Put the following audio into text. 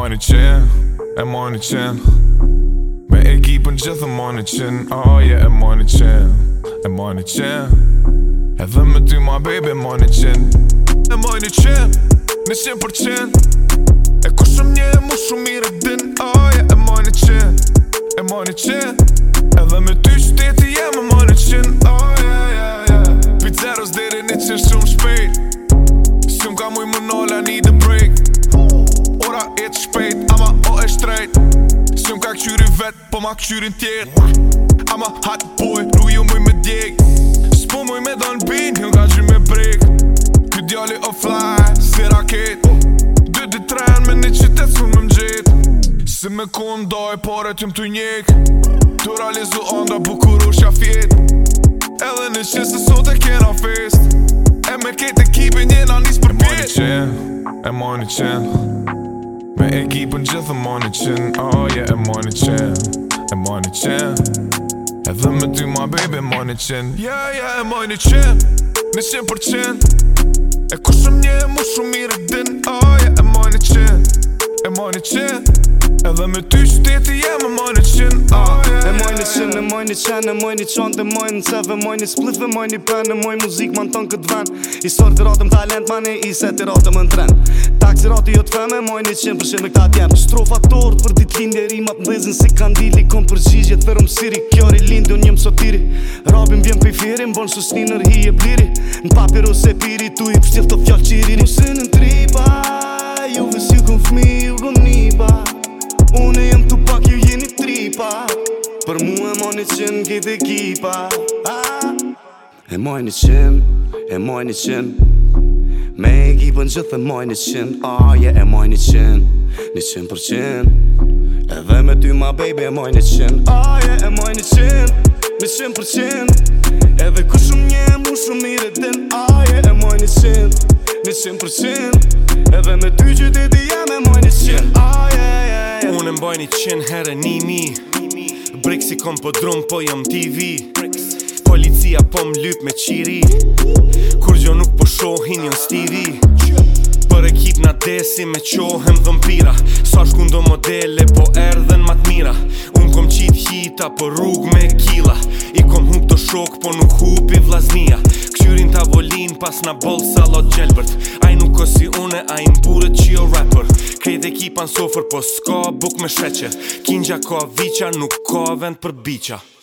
marrë një qenë E marrë një qenë Me ekipën gjithë e marrë një qenë Oh yeah, e marrë një qenë E marrë një qenë Edhe me ty ma baby, e marrë një qenë E marrë një qenë qenë për qenë E ku shumë një e mu shumë mirë e din Oh yeah, e marrë një qenë E marrë një qenë Edhe me ty qëteti jem e marrë një qenë Oh yeah, yeah, yeah Pizzeros dhere një qenë shumë shpejt Shumë ka muj më nola një dëmë vet Po ma këqyrin tjet I'm a hot boy Ru ju muj me dig S'po muj me don bin Jo nga gjy me brek Ky djali o fly Si raket Dy dy tren me një qytet Sun me m'gjet Si me kun doj Pare tjum të njek Të realizu onda bukuru fjet Edhe në qësë se sot e kena fest E me ketë ekipin jena njës për pjet E mojnë qenë E mojnë qenë Me ekipën gjithë e ma në qenë Oh yeah, e ma në qenë E ma në qenë Edhe me ty ma baby, e ma në qenë Yeah, yeah, e ma në qenë Në qenë për qenë E ku shumë një, e mu shumë mirë e Oh yeah, e ma në qenë E ma në qenë Edhe me ty që tete jem në moj një qenë, në moj një qonë Dhe moj në cëve, moj një splifë, moj një për Në moj muzikë më në tonë këtë vend I sorë të ratëm talent, ma i ise të ratëm në trend Taksi ratë jo të feme, moj një qenë përshim e këta tjemë Strofa torë për ditë lindje, rima të mbezin si kandili Kom përgjigje të verëm siri, kjori lindë, unë njëm sotiri Rabin vjen për firin, bon susni e Në papir ose i ju qen kit ekipa E moj një qen, e moj një qen Me e gjipën që e moj një qen Aje e moj një qen, një për me ty ma baby e moj një qen Aje e moj një qen, një qen për E ku shumë një mu shumë mire ten Aje e moj një qen, një për me ty që ti ti jam e moj një qen Aje e e e e mboj e e e Brix i kom po drum po jam TV Policia po m'lyp lyp me qiri Kur gjo nuk po shohin jën stivi Për e kip na desi me qohem dhëmpira Sa shkun modele po erdhen mat mira Un kom qit hita po rrug me kila I kom hup të shok po nuk hupi vlaznia tavolin pas na bol salot gjelbert Aj nuk o si une, aj mburët që jo rapper Krej dhe kipan sofer, po s'ka buk me sheqe Kinja ka vicja, nuk ka vend për